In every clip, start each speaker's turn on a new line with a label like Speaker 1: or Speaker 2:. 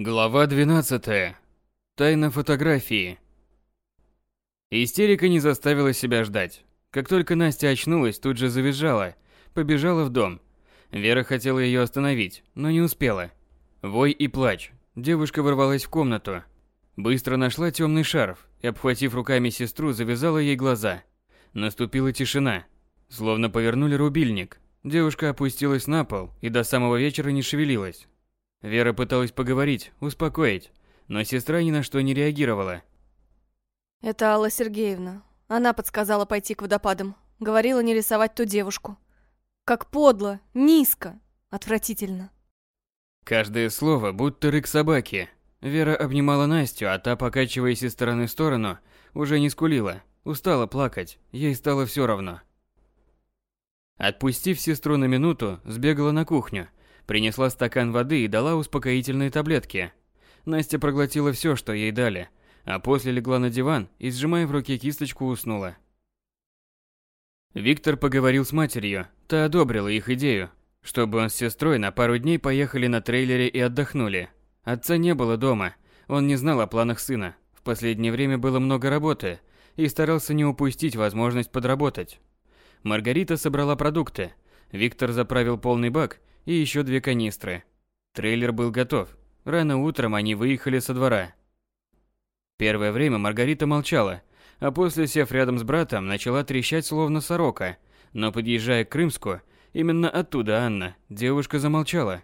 Speaker 1: Глава 12. Тайна фотографии. Истерика не заставила себя ждать. Как только Настя очнулась, тут же завизжала, побежала в дом. Вера хотела ее остановить, но не успела. Вой и плач. Девушка ворвалась в комнату. Быстро нашла темный шарф и, обхватив руками сестру, завязала ей глаза. Наступила тишина. Словно повернули рубильник. Девушка опустилась на пол и до самого вечера не шевелилась. Вера пыталась поговорить, успокоить, но сестра ни на что не реагировала.
Speaker 2: Это Алла Сергеевна. Она подсказала пойти к водопадам. Говорила не рисовать ту девушку. Как подло, низко, отвратительно.
Speaker 1: Каждое слово будто рык собаки. Вера обнимала Настю, а та, покачиваясь из стороны в сторону, уже не скулила. Устала плакать, ей стало все равно. Отпустив сестру на минуту, сбегала на кухню, принесла стакан воды и дала успокоительные таблетки. Настя проглотила все, что ей дали, а после легла на диван и, сжимая в руке кисточку, уснула. Виктор поговорил с матерью, та одобрила их идею, чтобы он с сестрой на пару дней поехали на трейлере и отдохнули. Отца не было дома, он не знал о планах сына. В последнее время было много работы и старался не упустить возможность подработать. Маргарита собрала продукты. Виктор заправил полный бак и еще две канистры. Трейлер был готов. Рано утром они выехали со двора. Первое время Маргарита молчала, а после, сев рядом с братом, начала трещать словно сорока. Но подъезжая к Крымску, именно оттуда Анна, девушка замолчала.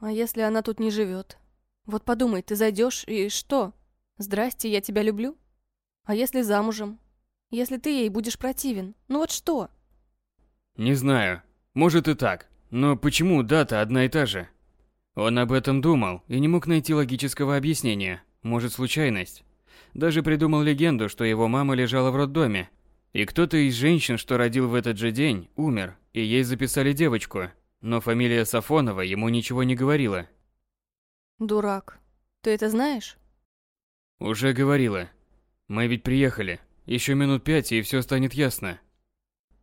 Speaker 2: А если она тут не живет? Вот подумай, ты зайдешь и что? Здрасте, я тебя люблю? А если замужем? Если ты ей будешь противен? Ну вот что?
Speaker 1: Не знаю. Может и так. Но почему дата одна и та же? Он об этом думал и не мог найти логического объяснения. Может, случайность. Даже придумал легенду, что его мама лежала в роддоме, и кто-то из женщин, что родил в этот же день, умер, и ей записали девочку. Но фамилия Сафонова ему ничего не говорила.
Speaker 2: Дурак. Ты это знаешь?
Speaker 1: Уже говорила. Мы ведь приехали. Еще минут пять, и все станет ясно.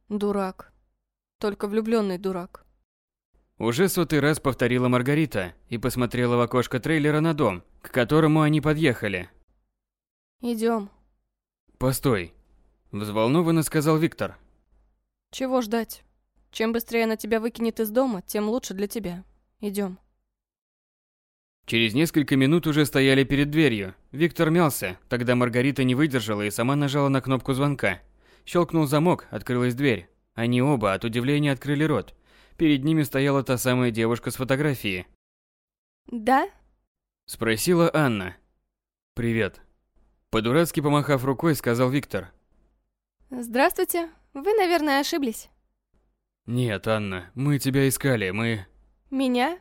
Speaker 2: Дурак. Только влюбленный дурак.
Speaker 1: Уже сотый раз повторила Маргарита и посмотрела в окошко трейлера на дом, к которому они подъехали.
Speaker 2: Идем.
Speaker 1: Постой. Взволнованно сказал Виктор.
Speaker 2: Чего ждать? Чем быстрее она тебя выкинет из дома, тем лучше для тебя. Идем.
Speaker 1: Через несколько минут уже стояли перед дверью. Виктор мялся, тогда Маргарита не выдержала и сама нажала на кнопку звонка. Щелкнул замок, открылась дверь. Они оба от удивления открыли рот. Перед ними стояла та самая девушка с фотографии.
Speaker 2: «Да?»
Speaker 1: Спросила Анна. «Привет». По-дурацки помахав рукой, сказал Виктор.
Speaker 2: «Здравствуйте. Вы, наверное, ошиблись».
Speaker 1: «Нет, Анна, мы тебя искали, мы...»
Speaker 2: «Меня?»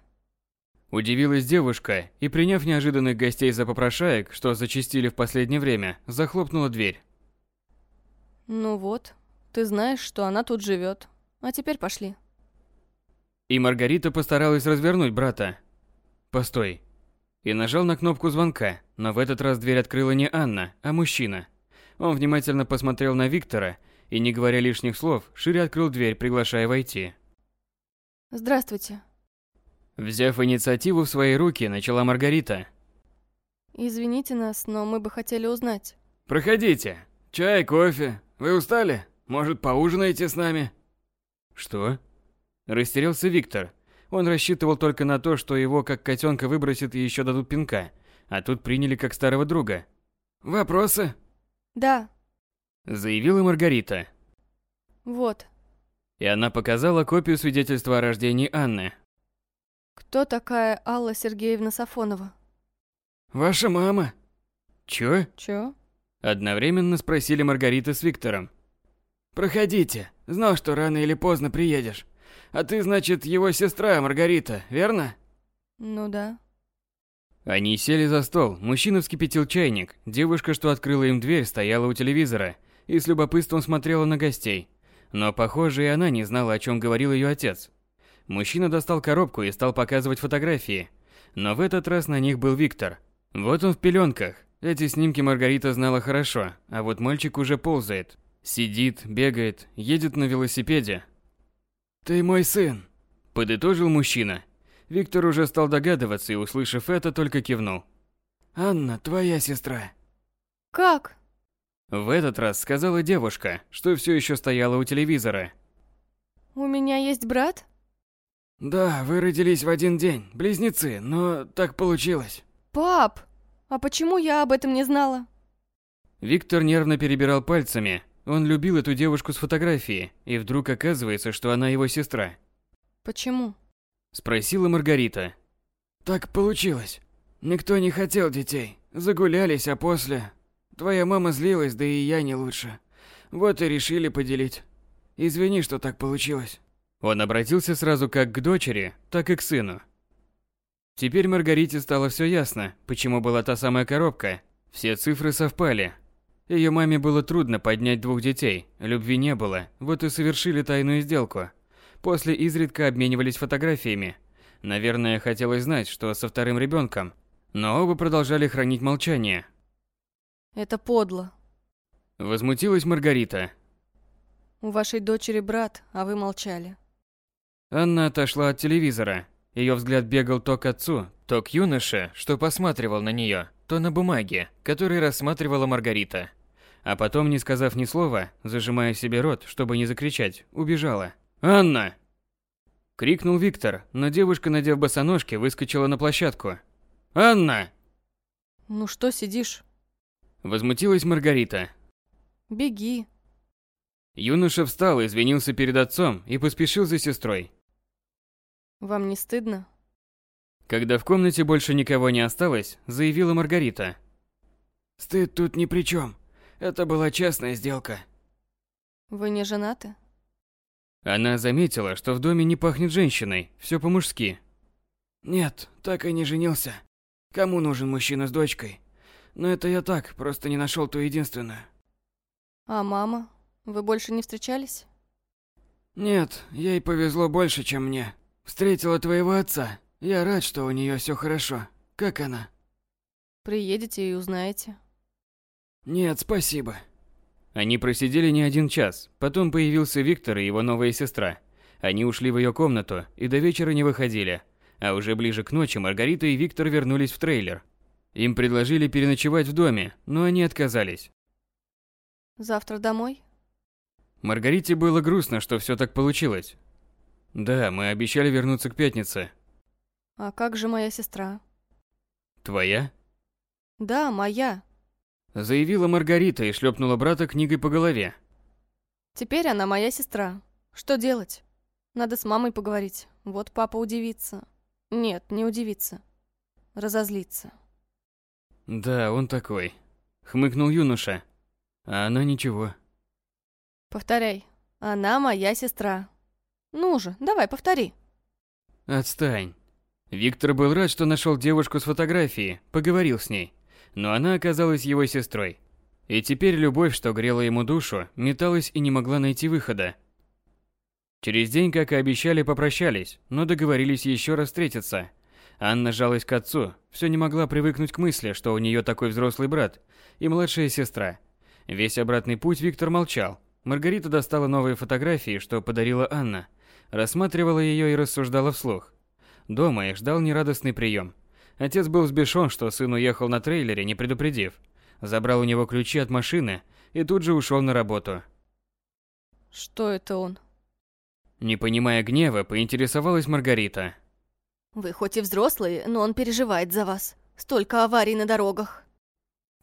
Speaker 1: Удивилась девушка и, приняв неожиданных гостей за попрошаек, что зачастили в последнее время, захлопнула дверь.
Speaker 2: «Ну вот, ты знаешь, что она тут живет. А теперь пошли».
Speaker 1: И Маргарита постаралась развернуть брата. «Постой». И нажал на кнопку звонка, но в этот раз дверь открыла не Анна, а мужчина. Он внимательно посмотрел на Виктора и, не говоря лишних слов, шире открыл дверь, приглашая войти.
Speaker 2: «Здравствуйте».
Speaker 1: Взяв инициативу в свои руки, начала Маргарита.
Speaker 2: «Извините нас, но мы бы хотели узнать».
Speaker 1: «Проходите. Чай, кофе. Вы устали? Может, поужинаете с нами?» «Что?» Растерялся Виктор. Он рассчитывал только на то, что его как котенка выбросят и еще дадут пинка, а тут приняли как старого друга. «Вопросы?»
Speaker 2: «Да».
Speaker 1: Заявила Маргарита.
Speaker 2: «Вот».
Speaker 1: И она показала копию свидетельства о рождении Анны.
Speaker 2: Кто такая Алла Сергеевна Сафонова?
Speaker 1: Ваша мама. Чё?
Speaker 2: Чё?
Speaker 1: Одновременно спросили Маргарита с Виктором. Проходите. Знал, что рано или поздно приедешь. А ты, значит, его сестра, Маргарита, верно?
Speaker 2: Ну да.
Speaker 1: Они сели за стол, мужчина вскипятил чайник, девушка, что открыла им дверь, стояла у телевизора и с любопытством смотрела на гостей. Но, похоже, и она не знала, о чем говорил ее отец. Мужчина достал коробку и стал показывать фотографии. Но в этот раз на них был Виктор. Вот он в пеленках. Эти снимки Маргарита знала хорошо, а вот мальчик уже ползает. Сидит, бегает, едет на велосипеде. «Ты мой сын», – подытожил мужчина. Виктор уже стал догадываться и, услышав это, только кивнул.
Speaker 3: «Анна, твоя сестра».
Speaker 2: «Как?»
Speaker 1: В этот раз сказала девушка, что все еще стояла у телевизора.
Speaker 2: «У меня есть брат?»
Speaker 3: «Да, вы родились в один день, близнецы, но так получилось».
Speaker 2: «Пап, а почему я об этом не знала?»
Speaker 1: Виктор нервно перебирал пальцами. Он любил эту девушку с фотографии, и вдруг оказывается, что она его сестра.
Speaker 2: «Почему?»
Speaker 1: Спросила Маргарита.
Speaker 3: «Так получилось. Никто не хотел детей. Загулялись, а после... Твоя мама злилась, да и я не лучше. Вот и решили поделить. Извини, что так получилось».
Speaker 1: Он обратился сразу как к дочери, так и к сыну. Теперь Маргарите стало все ясно, почему была та самая коробка. Все цифры совпали. Ее маме было трудно поднять двух детей, любви не было, вот и совершили тайную сделку. После изредка обменивались фотографиями. Наверное, хотелось знать, что со вторым ребенком, но оба продолжали хранить молчание.
Speaker 2: «Это подло.
Speaker 1: Возмутилась Маргарита.
Speaker 2: У вашей дочери брат, а вы молчали».
Speaker 1: Анна отошла от телевизора. Ее взгляд бегал то к отцу, то к юноше, что посматривал на нее, то на бумаге, которые рассматривала Маргарита. А потом, не сказав ни слова, зажимая себе рот, чтобы не закричать, убежала. «Анна!» Крикнул Виктор, но девушка, надев босоножки, выскочила на площадку. «Анна!»
Speaker 2: «Ну что сидишь?
Speaker 1: Возмутилась Маргарита.
Speaker 2: Беги».
Speaker 1: Юноша встал, извинился перед отцом и поспешил за сестрой.
Speaker 2: «Вам не стыдно?»
Speaker 1: Когда в комнате больше никого не осталось, заявила Маргарита.
Speaker 3: «Стыд тут ни при чем. Это была честная сделка».
Speaker 2: «Вы не женаты?»
Speaker 1: Она заметила, что в доме не пахнет женщиной, все по-мужски.
Speaker 3: «Нет, так и не женился. Кому нужен мужчина с дочкой? Но это я так, просто не нашел ту единственную».
Speaker 2: «А мама? Вы больше не встречались?»
Speaker 3: «Нет, ей повезло больше, чем мне. Встретила твоего отца. Я рад, что у нее все хорошо. Как она?»
Speaker 2: «Приедете и узнаете».
Speaker 3: «Нет, спасибо».
Speaker 1: Они просидели не один час, потом появился Виктор и его новая сестра. Они ушли в ее комнату и до вечера не выходили. А уже ближе к ночи Маргарита и Виктор вернулись в трейлер. Им предложили переночевать в доме, но они отказались.
Speaker 2: «Завтра домой?»
Speaker 1: Маргарите было грустно, что все так получилось. Да, мы обещали вернуться к пятнице.
Speaker 2: «А как же моя сестра?»
Speaker 1: Твоя?
Speaker 2: «Да, моя.
Speaker 1: Заявила Маргарита и шлепнула брата книгой по голове.
Speaker 2: Теперь она моя сестра. Что делать? Надо с мамой поговорить. Вот папа удивится. Нет, не удивится. Разозлится.
Speaker 1: Да, он такой. Хмыкнул юноша. А она ничего.
Speaker 2: Повторяй. Она моя сестра. Ну же, давай, повтори.
Speaker 1: Отстань. Виктор был рад, что нашел девушку с фотографией, поговорил с ней. Но она оказалась его сестрой. И теперь любовь, что грела ему душу, металась и не могла найти выхода. Через день, как и обещали, попрощались, но договорились еще раз встретиться. Анна жалась к отцу, все не могла привыкнуть к мысли, что у нее такой взрослый брат и младшая сестра. Весь обратный путь Виктор молчал. Маргарита достала новые фотографии, что подарила Анна. Рассматривала ее и рассуждала вслух. Дома их ждал нерадостный прием. Отец был взбешен, что сын уехал на трейлере, не предупредив. Забрал у него ключи от машины и тут же ушел на работу.
Speaker 2: Что это он?
Speaker 1: Не понимая гнева, поинтересовалась Маргарита.
Speaker 2: Вы хоть и взрослые, но он переживает за вас. Столько аварий на дорогах.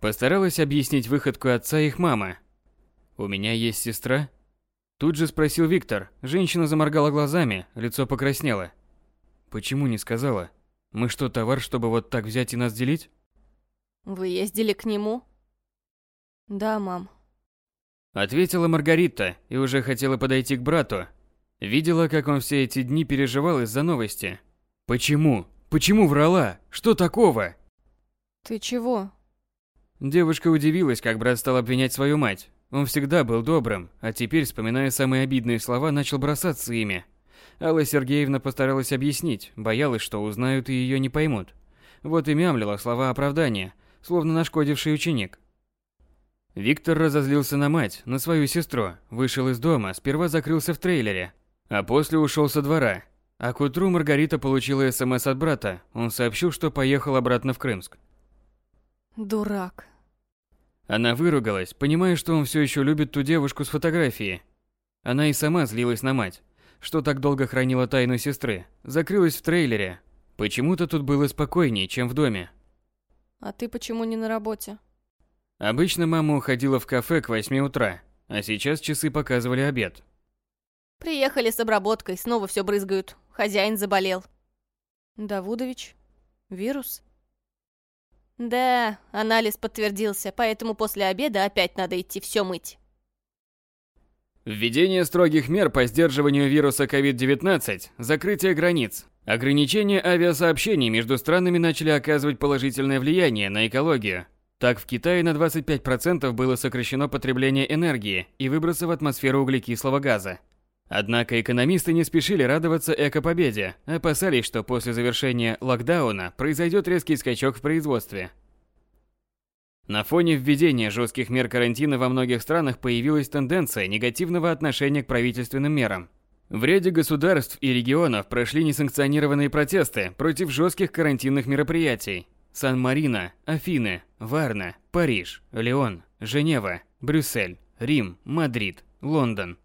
Speaker 1: Постаралась объяснить выходку отца их мама. «У меня есть сестра?» Тут же спросил Виктор. Женщина заморгала глазами, лицо покраснело. «Почему не сказала? Мы что, товар, чтобы вот так взять и нас делить?»
Speaker 2: Вы ездили к нему? Да, мам.
Speaker 1: Ответила Маргарита и уже хотела подойти к брату. Видела, как он все эти дни переживал из-за новости. Почему? Почему врала? Что такого?
Speaker 2: Ты чего?
Speaker 1: Девушка удивилась, как брат стал обвинять свою мать. Он всегда был добрым, а теперь, вспоминая самые обидные слова, начал бросаться ими. Алла Сергеевна постаралась объяснить, боялась, что узнают и ее не поймут. Вот и мямлила слова оправдания, словно нашкодивший ученик. Виктор разозлился на мать, на свою сестру, вышел из дома, сперва закрылся в трейлере, а после ушел со двора. А к утру Маргарита получила СМС от брата. Он сообщил, что поехал обратно в Крымск.
Speaker 2: Дурак.
Speaker 1: Она выругалась, понимая, что он все еще любит ту девушку с фотографии. Она и сама злилась на мать, что так долго хранила тайну сестры, закрылась в трейлере. Почему-то тут было спокойнее, чем в доме.
Speaker 2: А ты почему не на работе?
Speaker 1: Обычно мама уходила в кафе к 8 утра, а сейчас часы показывали обед.
Speaker 4: Приехали с обработкой, снова все брызгают. Хозяин заболел.
Speaker 2: Давудович? Вирус?
Speaker 4: Да, анализ подтвердился, поэтому после обеда опять надо идти все мыть.
Speaker 1: Введение строгих мер по сдерживанию вируса COVID-19, закрытие границ, ограничение авиасообщений между странами начали оказывать положительное влияние на экологию. Так в Китае на 25% было сокращено потребление энергии и выбросы в атмосферу углекислого газа. Однако экономисты не спешили радоваться эко-победе, опасались, что после завершения локдауна произойдет резкий скачок в производстве. На фоне введения жестких мер карантина во многих странах появилась тенденция негативного отношения к правительственным мерам. В ряде государств и регионов прошли несанкционированные протесты против жестких карантинных мероприятий. Сан-Марино, Афины, Варна, Париж, Лион, Женева, Брюссель, Рим, Мадрид, Лондон.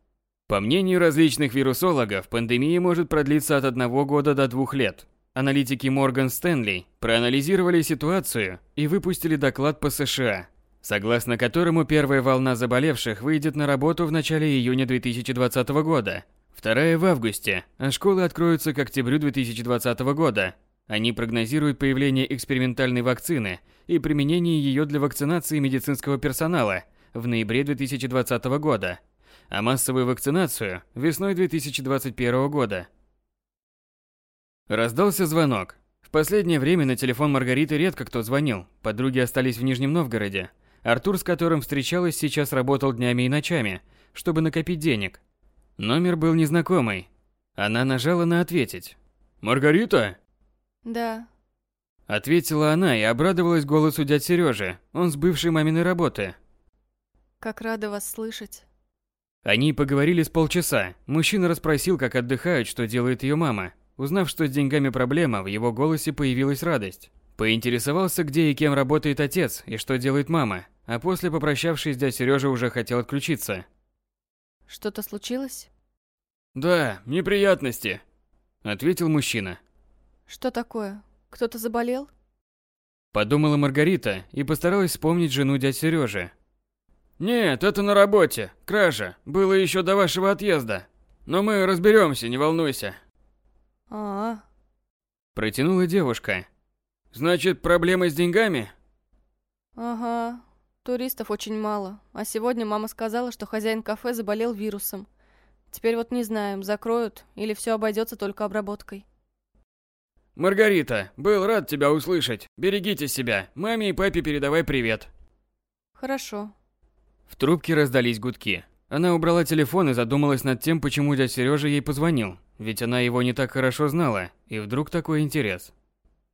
Speaker 1: По мнению различных вирусологов, пандемия может продлиться от одного года до двух лет. Аналитики Морган Стэнли проанализировали ситуацию и выпустили доклад по США, согласно которому первая волна заболевших выйдет на работу в начале июня 2020 года, вторая в августе, а школы откроются к октябрю 2020 года. Они прогнозируют появление экспериментальной вакцины и применение ее для вакцинации медицинского персонала в ноябре 2020 года – а массовую вакцинацию весной 2021 года. Раздался звонок. В последнее время на телефон Маргариты редко кто звонил, подруги остались в Нижнем Новгороде. Артур, с которым встречалась, сейчас работал днями и ночами, чтобы накопить денег. Номер был незнакомый. Она нажала на «ответить». «Маргарита?»
Speaker 2: Да.
Speaker 1: Ответила она и обрадовалась голосу дяди Сережи. Он с бывшей маминой работы.
Speaker 2: Как рада вас слышать.
Speaker 1: Они поговорили с полчаса. Мужчина расспросил, как отдыхают, что делает ее мама. Узнав, что с деньгами проблема, в его голосе появилась радость. Поинтересовался, где и кем работает отец и что делает мама. А после, попрощавшись, дядя Сережа уже хотел отключиться.
Speaker 2: Что-то случилось?
Speaker 3: Да, неприятности,
Speaker 1: ответил мужчина.
Speaker 2: Что такое? Кто-то заболел?
Speaker 1: Подумала Маргарита и постаралась вспомнить жену дяди Сережи.
Speaker 3: «Нет, это на работе. Кража. Было еще до вашего отъезда. Но мы разберемся, не волнуйся».
Speaker 2: А, -а, а
Speaker 1: Протянула девушка.
Speaker 3: «Значит, проблемы с деньгами?»
Speaker 2: «Ага. Туристов очень мало. А сегодня мама сказала, что хозяин кафе заболел вирусом. Теперь вот не знаем, закроют или все обойдется только обработкой».
Speaker 3: «Маргарита, был рад тебя услышать. Берегите себя. Маме и папе передавай привет».
Speaker 2: «Хорошо»,
Speaker 1: в трубке раздались гудки. Она убрала телефон и задумалась над тем, почему дядя Сережа ей позвонил. Ведь она его не так хорошо знала, и вдруг такой интерес.